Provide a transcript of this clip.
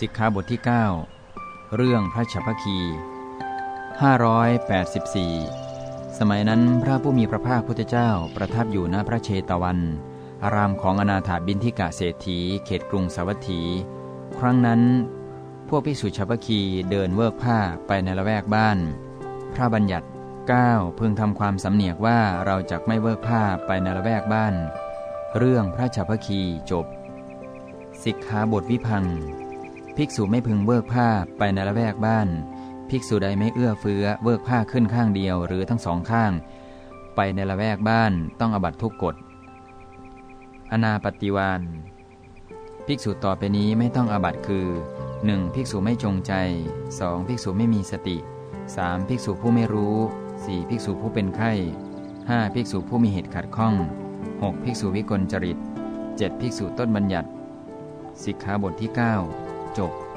สิกขาบทที่ 9 เรื่องพระฉัพพคี 584 สมัยนั้นพระผู้มีพระภาคพุทธเจ้าประทับอยู่ณพระเชตวัน อารามของอนาถาบินทิกะเศรษฐี เขตกรุงสาวัตถี ครั้งนั้น พวกภิกษุฉัพพคีเดินเวิกผ้าไปในละแวกบ้าน พระบัญญัติ 9 พึงทำความสำเนียกว่าเราจะไม่เวิกผ้าไปในละแวกบ้าน เรื่องพระฉัพพคีจบสิกขาบทวิพัง ภิกษุไม่พึงเวิกผ้าไปในละแวกบ้าน ภิกษุใดไม่เอื้อเฟื้อเวิกผ้าขึ้นข้างเดียวหรือทั้งสองข้าง ไปในละแวกบ้านต้องอบัตทุกกฎ อนาปฏิวานภิกษุต่อไปนี้ไม่ต้องอบัตคือ 1. ภิกษุไม่จงใจ 2. ภิกษุไม่มีสติ 3. ภิกษุผู้ไม่รู้ 4. ภิกษุผู้เป็นไข้ 5. ภิกษุผู้มีเหตุขัดข้อง 6. ภิกษุวิกลจริต 7. ภิกษุต้นบัญญัติ สิกขาบทที่ 9 จบ